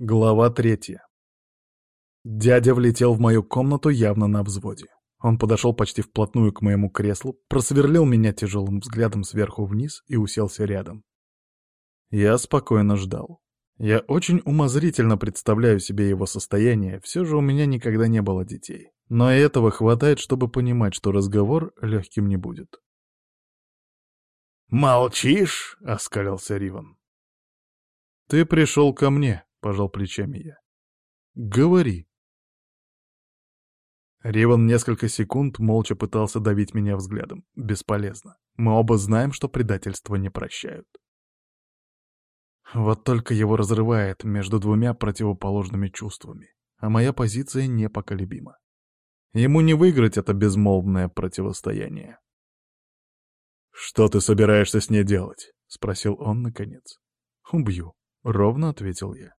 Глава третья. Дядя влетел в мою комнату явно на взводе. Он подошел почти вплотную к моему креслу, просверлил меня тяжелым взглядом сверху вниз и уселся рядом. Я спокойно ждал. Я очень умозрительно представляю себе его состояние, все же у меня никогда не было детей. Но и этого хватает, чтобы понимать, что разговор легким не будет. «Молчишь?» — оскалился Риван. «Ты пришел ко мне», пожал плечами я. «Говори». Риван несколько секунд молча пытался давить меня взглядом. Бесполезно. Мы оба знаем, что предательство не прощают. Вот только его разрывает между двумя противоположными чувствами, а моя позиция непоколебима. Ему не выиграть это безмолвное противостояние. «Что ты собираешься с ней делать?» — спросил он наконец. «Убью», — ровно ответил я.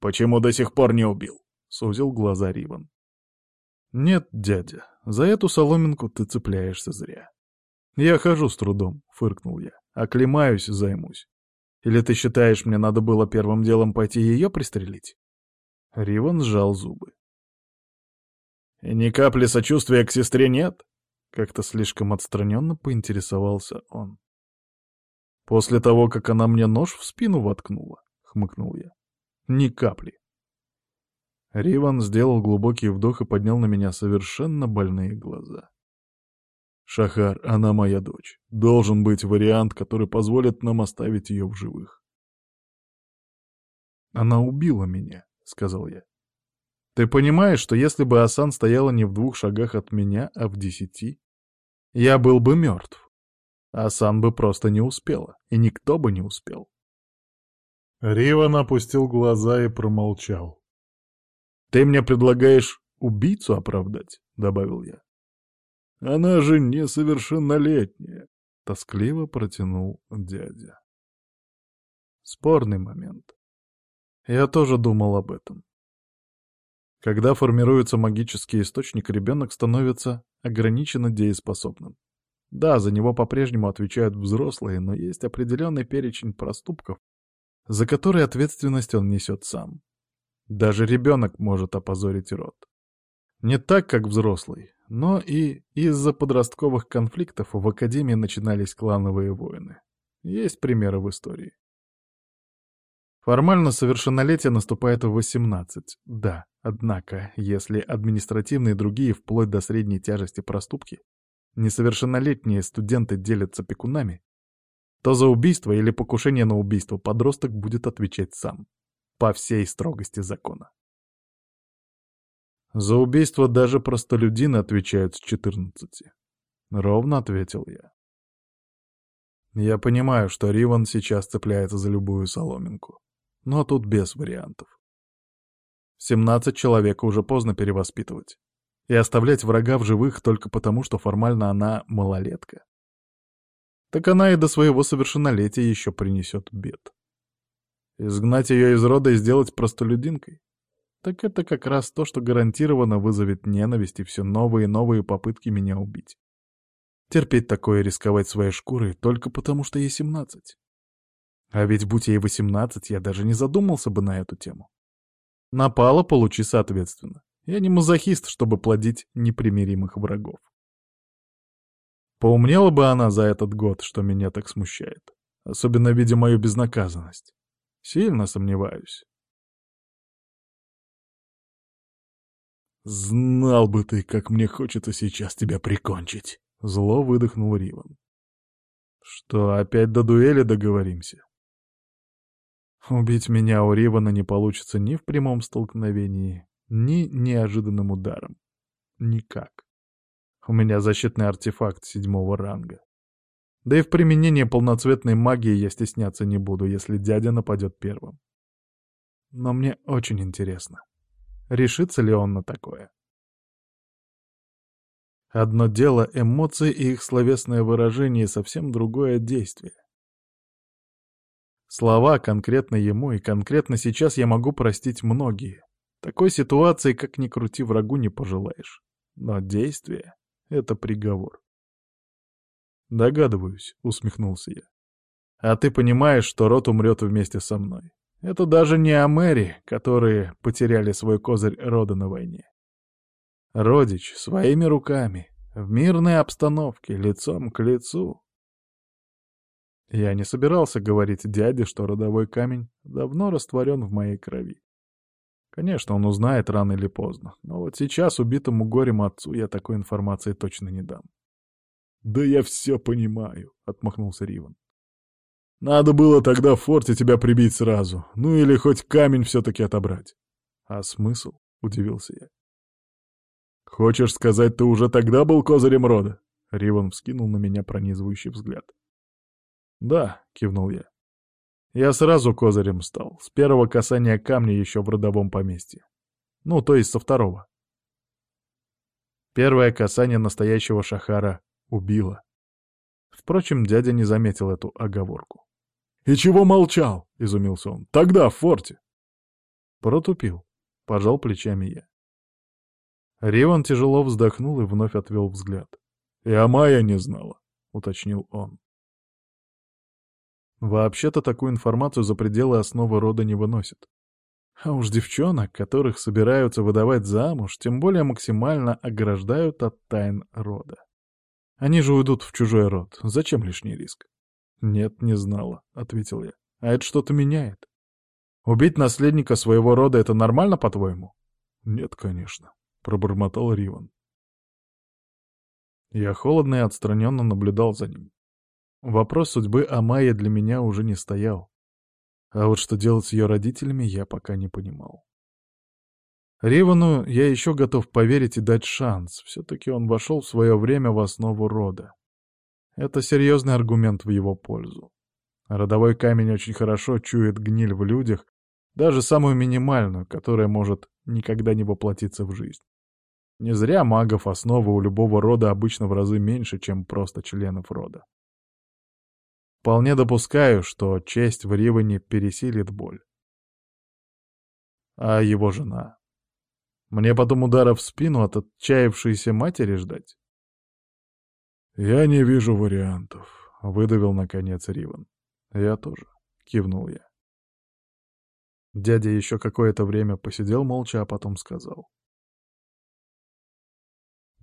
«Почему до сих пор не убил?» — сузил глаза Риван. «Нет, дядя, за эту соломинку ты цепляешься зря. Я хожу с трудом», — фыркнул я. «Оклемаюсь, займусь. Или ты считаешь, мне надо было первым делом пойти ее пристрелить?» Риван сжал зубы. «И ни капли сочувствия к сестре нет?» Как-то слишком отстраненно поинтересовался он. «После того, как она мне нож в спину воткнула», — хмыкнул я. Ни капли. Риван сделал глубокий вдох и поднял на меня совершенно больные глаза. «Шахар, она моя дочь. Должен быть вариант, который позволит нам оставить ее в живых». «Она убила меня», — сказал я. «Ты понимаешь, что если бы Асан стояла не в двух шагах от меня, а в десяти, я был бы мертв. Асан бы просто не успела, и никто бы не успел. Риван опустил глаза и промолчал. «Ты мне предлагаешь убийцу оправдать?» — добавил я. «Она же несовершеннолетняя», — тоскливо протянул дядя. Спорный момент. Я тоже думал об этом. Когда формируется магический источник, ребенок становится ограниченно дееспособным. Да, за него по-прежнему отвечают взрослые, но есть определенный перечень проступков, за который ответственность он несет сам. Даже ребенок может опозорить род. Не так, как взрослый, но и из-за подростковых конфликтов в Академии начинались клановые войны. Есть примеры в истории. Формально совершеннолетие наступает в 18, да, однако, если административные и другие, вплоть до средней тяжести проступки, несовершеннолетние студенты делятся пекунами, то за убийство или покушение на убийство подросток будет отвечать сам, по всей строгости закона. За убийство даже простолюдины отвечают с 14. Ровно ответил я. Я понимаю, что Риван сейчас цепляется за любую соломинку, но тут без вариантов. 17 человек уже поздно перевоспитывать. И оставлять врага в живых только потому, что формально она малолетка так она и до своего совершеннолетия еще принесет бед. Изгнать ее из рода и сделать простолюдинкой? Так это как раз то, что гарантированно вызовет ненависть и все новые и новые попытки меня убить. Терпеть такое и рисковать своей шкурой только потому, что ей семнадцать. А ведь будь ей восемнадцать, я даже не задумался бы на эту тему. Напала, получи соответственно. Я не мазохист, чтобы плодить непримиримых врагов. Поумнела бы она за этот год, что меня так смущает. Особенно видя мою безнаказанность. Сильно сомневаюсь. «Знал бы ты, как мне хочется сейчас тебя прикончить!» — зло выдохнул Риван. «Что, опять до дуэли договоримся?» Убить меня у Ривана не получится ни в прямом столкновении, ни неожиданным ударом. Никак. У меня защитный артефакт седьмого ранга. Да и в применении полноцветной магии я стесняться не буду, если дядя нападет первым. Но мне очень интересно, решится ли он на такое. Одно дело — эмоции и их словесное выражение, и совсем другое — действие. Слова конкретно ему и конкретно сейчас я могу простить многие. Такой ситуации, как ни крути, врагу не пожелаешь. Но действие... Это приговор. «Догадываюсь», — усмехнулся я. «А ты понимаешь, что рот умрет вместе со мной. Это даже не о мэри, которые потеряли свой козырь рода на войне. Родич своими руками, в мирной обстановке, лицом к лицу. Я не собирался говорить дяде, что родовой камень давно растворен в моей крови. Конечно, он узнает рано или поздно, но вот сейчас убитому горем отцу я такой информации точно не дам. «Да я все понимаю», — отмахнулся Риван. Надо было тогда в форте тебя прибить сразу. Ну или хоть камень все-таки отобрать. А смысл? — удивился я. Хочешь сказать, ты уже тогда был козырем рода? Риван вскинул на меня пронизывающий взгляд. Да, кивнул я. Я сразу козырем стал, с первого касания камня еще в родовом поместье. Ну, то есть со второго. Первое касание настоящего Шахара убило. Впрочем, дядя не заметил эту оговорку. «И чего молчал?» — изумился он. «Тогда, в форте». Протупил. Пожал плечами я. Риван тяжело вздохнул и вновь отвел взгляд. «И Амая не знала», — уточнил он. Вообще-то такую информацию за пределы основы рода не выносят. А уж девчонок, которых собираются выдавать замуж, тем более максимально ограждают от тайн рода. Они же уйдут в чужой род. Зачем лишний риск? «Нет, не знала», — ответил я. «А это что-то меняет. Убить наследника своего рода — это нормально, по-твоему?» «Нет, конечно», — пробормотал Риван. Я холодно и отстраненно наблюдал за ним. Вопрос судьбы Амайи для меня уже не стоял. А вот что делать с ее родителями, я пока не понимал. Ривану я еще готов поверить и дать шанс. Все-таки он вошел в свое время в основу рода. Это серьезный аргумент в его пользу. Родовой камень очень хорошо чует гниль в людях, даже самую минимальную, которая может никогда не воплотиться в жизнь. Не зря магов основы у любого рода обычно в разы меньше, чем просто членов рода. Вполне допускаю, что честь в Риване пересилит боль. А его жена? Мне потом удара в спину от отчаявшейся матери ждать? «Я не вижу вариантов», — выдавил наконец Риван. «Я тоже», — кивнул я. Дядя еще какое-то время посидел молча, а потом сказал.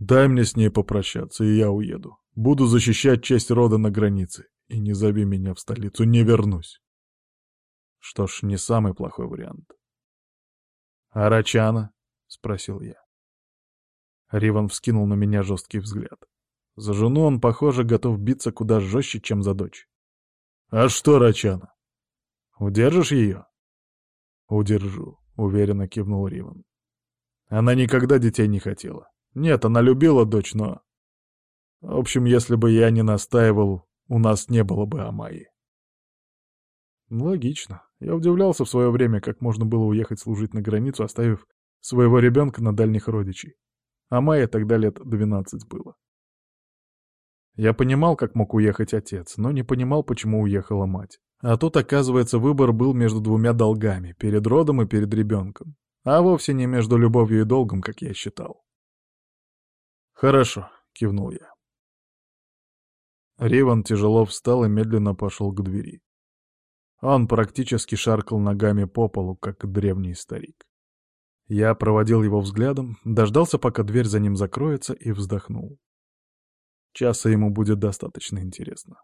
«Дай мне с ней попрощаться, и я уеду. Буду защищать честь рода на границе. И не зови меня в столицу, не вернусь». Что ж, не самый плохой вариант. «А Рачана?» — спросил я. Риван вскинул на меня жесткий взгляд. За жену он, похоже, готов биться куда жестче, чем за дочь. «А что, Рачана? Удержишь ее?» «Удержу», — уверенно кивнул Риван. Она никогда детей не хотела. Нет, она любила дочь, но... В общем, если бы я не настаивал, у нас не было бы Амайи. Логично. Я удивлялся в свое время, как можно было уехать служить на границу, оставив своего ребенка на дальних родичей. А тогда лет двенадцать было. Я понимал, как мог уехать отец, но не понимал, почему уехала мать. А тут, оказывается, выбор был между двумя долгами — перед родом и перед ребенком. А вовсе не между любовью и долгом, как я считал. «Хорошо», — кивнул я. Риван тяжело встал и медленно пошел к двери. Он практически шаркал ногами по полу, как древний старик. Я проводил его взглядом, дождался, пока дверь за ним закроется, и вздохнул. Часа ему будет достаточно интересно.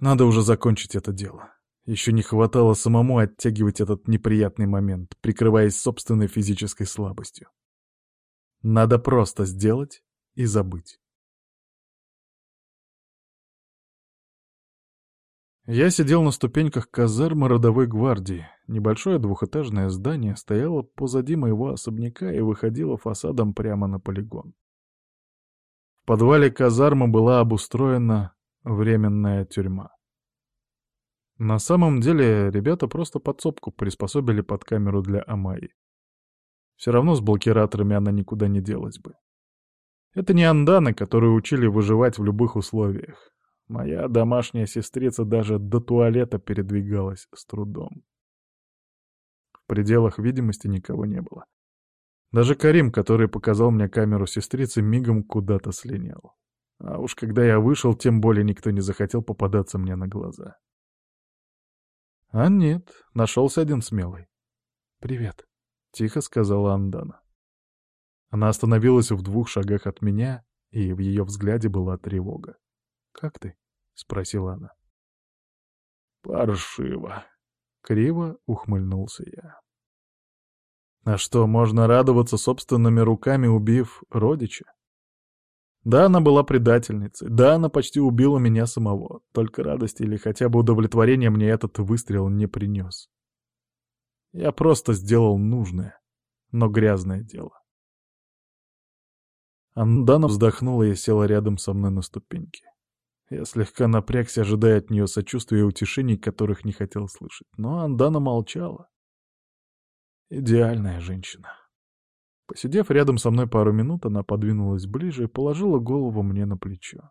Надо уже закончить это дело. Еще не хватало самому оттягивать этот неприятный момент, прикрываясь собственной физической слабостью. Надо просто сделать и забыть. Я сидел на ступеньках казармы родовой гвардии. Небольшое двухэтажное здание стояло позади моего особняка и выходило фасадом прямо на полигон подвале казармы была обустроена временная тюрьма. На самом деле, ребята просто подсобку приспособили под камеру для Амайи. Все равно с блокираторами она никуда не делась бы. Это не анданы, которые учили выживать в любых условиях. Моя домашняя сестрица даже до туалета передвигалась с трудом. В пределах видимости никого не было. Даже Карим, который показал мне камеру сестрицы, мигом куда-то слинял. А уж когда я вышел, тем более никто не захотел попадаться мне на глаза. А нет, нашелся один смелый. «Привет», — тихо сказала Андана. Она остановилась в двух шагах от меня, и в ее взгляде была тревога. «Как ты?» — спросила она. «Паршиво», — криво ухмыльнулся я. А что, можно радоваться собственными руками, убив родича? Да, она была предательницей, да, она почти убила меня самого, только радости или хотя бы удовлетворения мне этот выстрел не принес. Я просто сделал нужное, но грязное дело. Андана вздохнула и села рядом со мной на ступеньке. Я слегка напрягся, ожидая от нее сочувствия и утешений, которых не хотел слышать. Но Андана молчала. Идеальная женщина. Посидев рядом со мной пару минут, она подвинулась ближе и положила голову мне на плечо.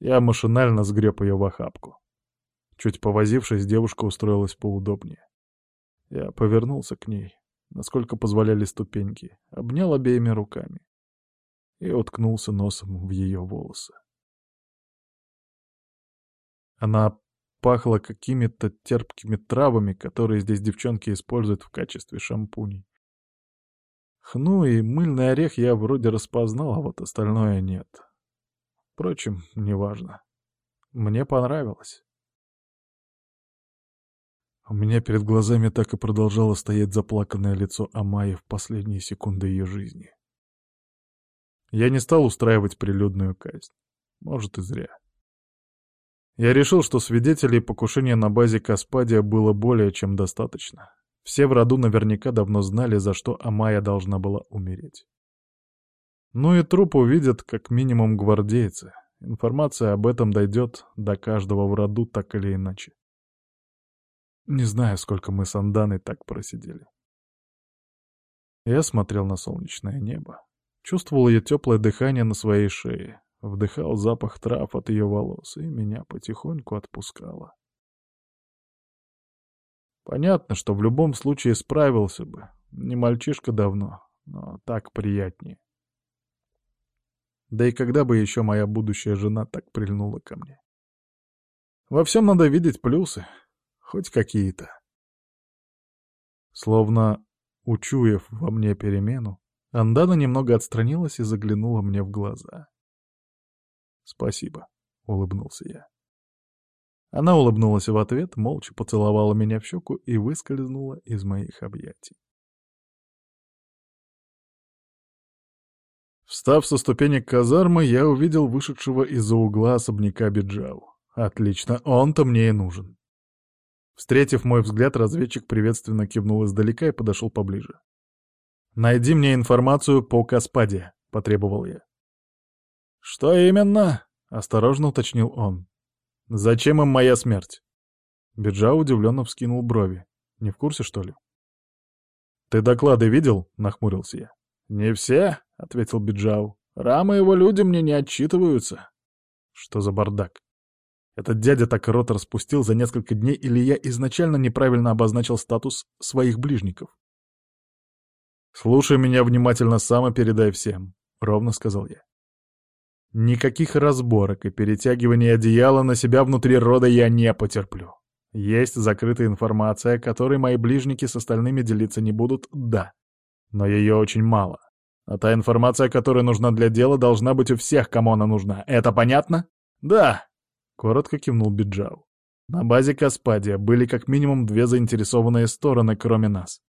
Я машинально сгреб ее в охапку. Чуть повозившись, девушка устроилась поудобнее. Я повернулся к ней, насколько позволяли ступеньки, обнял обеими руками и уткнулся носом в ее волосы. Она пахло какими-то терпкими травами, которые здесь девчонки используют в качестве шампуней. Хну и мыльный орех я вроде распознал, а вот остальное нет. Впрочем, неважно. Мне понравилось. У меня перед глазами так и продолжало стоять заплаканное лицо Амайи в последние секунды ее жизни. Я не стал устраивать прилюдную казнь. Может, и зря. Я решил, что свидетелей покушения на базе Каспадия было более чем достаточно. Все в роду наверняка давно знали, за что Амая должна была умереть. Ну и труп увидят как минимум гвардейцы. Информация об этом дойдет до каждого в роду так или иначе. Не знаю, сколько мы с Анданой так просидели. Я смотрел на солнечное небо. Чувствовал ее теплое дыхание на своей шее, Вдыхал запах трав от ее волос, и меня потихоньку отпускало. Понятно, что в любом случае справился бы. Не мальчишка давно, но так приятнее. Да и когда бы еще моя будущая жена так прильнула ко мне? Во всем надо видеть плюсы, хоть какие-то. Словно учуяв во мне перемену, Андана немного отстранилась и заглянула мне в глаза. «Спасибо», — улыбнулся я. Она улыбнулась в ответ, молча поцеловала меня в щеку и выскользнула из моих объятий. Встав со ступенек казармы, я увидел вышедшего из-за угла особняка Биджау. Отлично, он-то мне и нужен. Встретив мой взгляд, разведчик приветственно кивнул издалека и подошел поближе. «Найди мне информацию по Каспаде», — потребовал я. «Что именно?» — осторожно уточнил он. «Зачем им моя смерть?» Биджа удивленно вскинул брови. «Не в курсе, что ли?» «Ты доклады видел?» — нахмурился я. «Не все», — ответил Биджау. «Рама его люди мне не отчитываются». «Что за бардак? Этот дядя так рот распустил за несколько дней, или я изначально неправильно обозначил статус своих ближников?» «Слушай меня внимательно сам и передай всем», — ровно сказал я. Никаких разборок и перетягивания одеяла на себя внутри рода я не потерплю. Есть закрытая информация, которой мои ближники с остальными делиться не будут, да. Но ее очень мало. А та информация, которая нужна для дела, должна быть у всех, кому она нужна. Это понятно? Да. Коротко кивнул Биджау. На базе Каспадия были как минимум две заинтересованные стороны, кроме нас.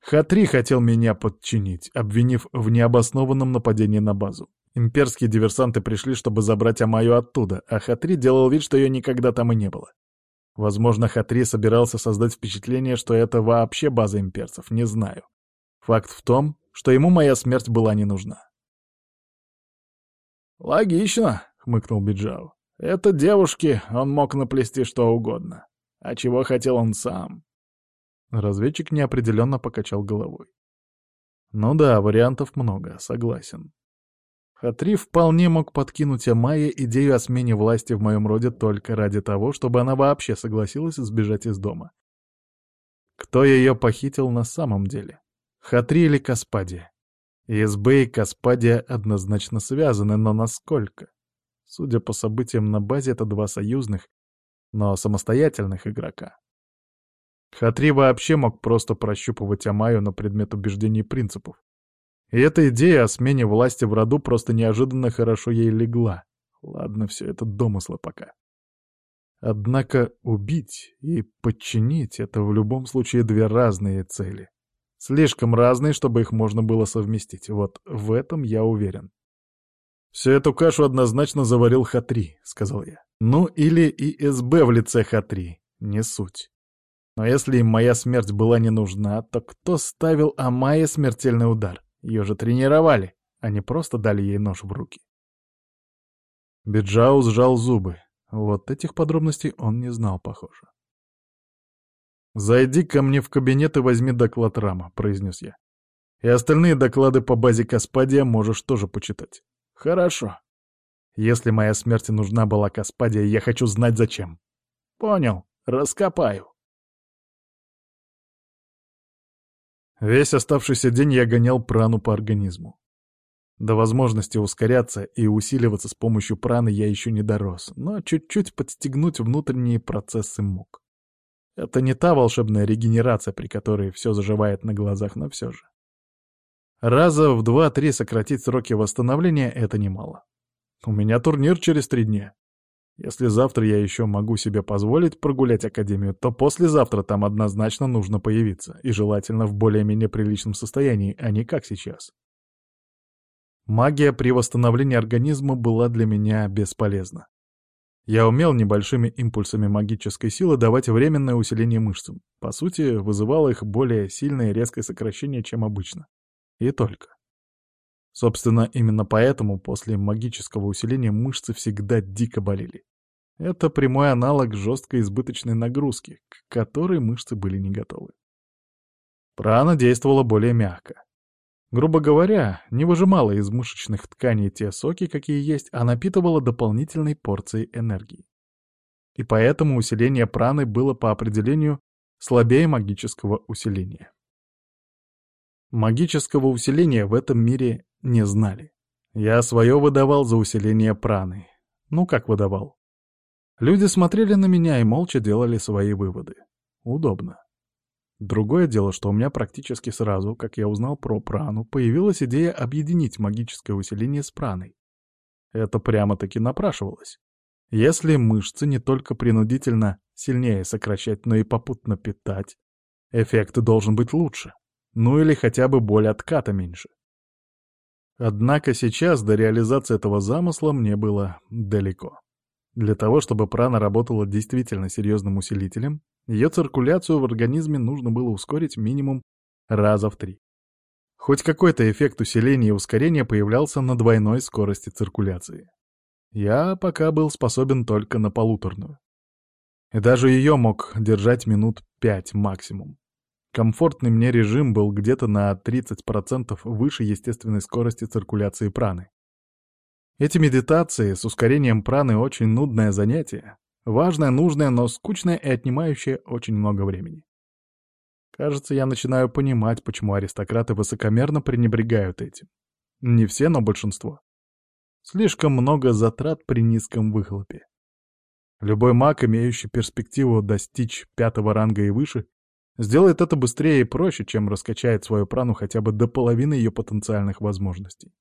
Хатри хотел меня подчинить, обвинив в необоснованном нападении на базу. Имперские диверсанты пришли, чтобы забрать Амаю оттуда, а Хатри делал вид, что ее никогда там и не было. Возможно, Хатри собирался создать впечатление, что это вообще база имперцев, не знаю. Факт в том, что ему моя смерть была не нужна. «Логично», — хмыкнул Биджау. «Это девушки, он мог наплести что угодно. А чего хотел он сам?» Разведчик неопределенно покачал головой. «Ну да, вариантов много, согласен. Хатри вполне мог подкинуть Амайе идею о смене власти в моем роде только ради того, чтобы она вообще согласилась сбежать из дома. Кто ее похитил на самом деле? Хатри или Каспадия? ИСБ и Каспадия однозначно связаны, но насколько? Судя по событиям на базе, это два союзных, но самостоятельных игрока. Хатри вообще мог просто прощупывать Амаю на предмет убеждений и принципов. И эта идея о смене власти в роду просто неожиданно хорошо ей легла. Ладно, все это домыслы пока. Однако убить и подчинить — это в любом случае две разные цели. Слишком разные, чтобы их можно было совместить. Вот в этом я уверен. «Всю эту кашу однозначно заварил Хатри», — сказал я. «Ну или ИСБ в лице Хатри, не суть. Но если им моя смерть была не нужна, то кто ставил Амае смертельный удар? Ее же тренировали, а не просто дали ей нож в руки». Биджау сжал зубы. Вот этих подробностей он не знал, похоже. «Зайди ко мне в кабинет и возьми доклад Рама», — произнес я. «И остальные доклады по базе Каспадия можешь тоже почитать». «Хорошо. Если моя смерть нужна была Каспадия, я хочу знать зачем». «Понял. Раскопаю». Весь оставшийся день я гонял прану по организму. До возможности ускоряться и усиливаться с помощью праны я еще не дорос, но чуть-чуть подстегнуть внутренние процессы мог. Это не та волшебная регенерация, при которой все заживает на глазах, но все же. Раза в два-три сократить сроки восстановления — это немало. У меня турнир через три дня. Если завтра я еще могу себе позволить прогулять Академию, то послезавтра там однозначно нужно появиться, и желательно в более-менее приличном состоянии, а не как сейчас. Магия при восстановлении организма была для меня бесполезна. Я умел небольшими импульсами магической силы давать временное усиление мышцам. По сути, вызывало их более сильное и резкое сокращение, чем обычно. И только. Собственно, именно поэтому после магического усиления мышцы всегда дико болели. Это прямой аналог жесткой избыточной нагрузки, к которой мышцы были не готовы. Прана действовала более мягко. Грубо говоря, не выжимала из мышечных тканей те соки, какие есть, а напитывала дополнительной порцией энергии. И поэтому усиление праны было по определению слабее магического усиления. Магического усиления в этом мире не знали. Я свое выдавал за усиление праны. Ну как выдавал? Люди смотрели на меня и молча делали свои выводы. Удобно. Другое дело, что у меня практически сразу, как я узнал про прану, появилась идея объединить магическое усиление с праной. Это прямо-таки напрашивалось. Если мышцы не только принудительно сильнее сокращать, но и попутно питать, эффект должен быть лучше. Ну или хотя бы боль отката меньше. Однако сейчас до реализации этого замысла мне было далеко. Для того, чтобы прана работала действительно серьезным усилителем, ее циркуляцию в организме нужно было ускорить минимум раза в три. Хоть какой-то эффект усиления и ускорения появлялся на двойной скорости циркуляции. Я пока был способен только на полуторную. И даже ее мог держать минут пять максимум. Комфортный мне режим был где-то на 30% выше естественной скорости циркуляции праны. Эти медитации с ускорением праны очень нудное занятие. Важное, нужное, но скучное и отнимающее очень много времени. Кажется, я начинаю понимать, почему аристократы высокомерно пренебрегают этим. Не все, но большинство. Слишком много затрат при низком выхлопе. Любой маг, имеющий перспективу достичь пятого ранга и выше, сделает это быстрее и проще, чем раскачает свою прану хотя бы до половины ее потенциальных возможностей.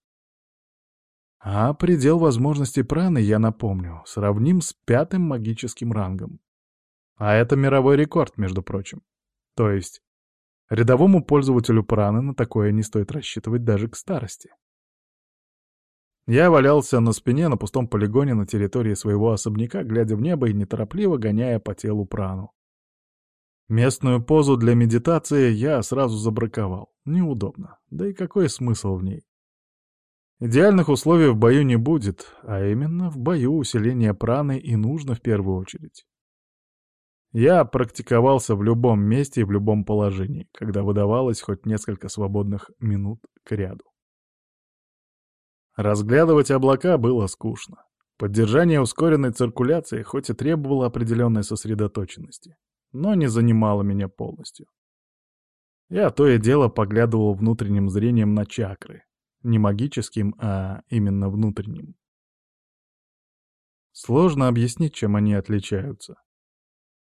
А предел возможностей праны, я напомню, сравним с пятым магическим рангом. А это мировой рекорд, между прочим. То есть, рядовому пользователю праны на такое не стоит рассчитывать даже к старости. Я валялся на спине на пустом полигоне на территории своего особняка, глядя в небо и неторопливо гоняя по телу прану. Местную позу для медитации я сразу забраковал. Неудобно. Да и какой смысл в ней? Идеальных условий в бою не будет, а именно в бою усиление праны и нужно в первую очередь. Я практиковался в любом месте и в любом положении, когда выдавалось хоть несколько свободных минут к ряду. Разглядывать облака было скучно. Поддержание ускоренной циркуляции хоть и требовало определенной сосредоточенности, но не занимало меня полностью. Я то и дело поглядывал внутренним зрением на чакры, не магическим, а именно внутренним. Сложно объяснить, чем они отличаются.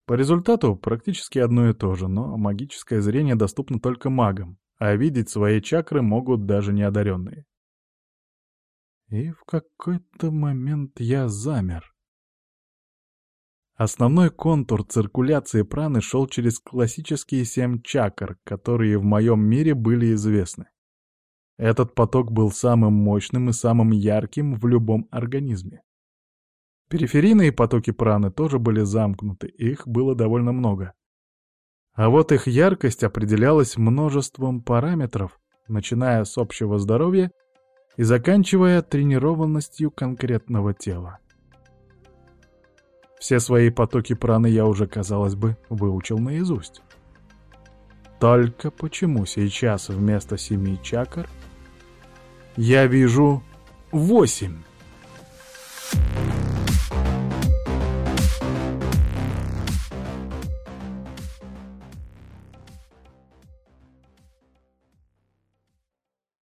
По результату практически одно и то же, но магическое зрение доступно только магам, а видеть свои чакры могут даже неодаренные. И в какой-то момент я замер. Основной контур циркуляции праны шел через классические семь чакр, которые в моем мире были известны. Этот поток был самым мощным и самым ярким в любом организме. Периферийные потоки праны тоже были замкнуты, их было довольно много. А вот их яркость определялась множеством параметров, начиная с общего здоровья и заканчивая тренированностью конкретного тела. Все свои потоки праны я уже, казалось бы, выучил наизусть. Только почему сейчас вместо семи чакр я вижу восемь?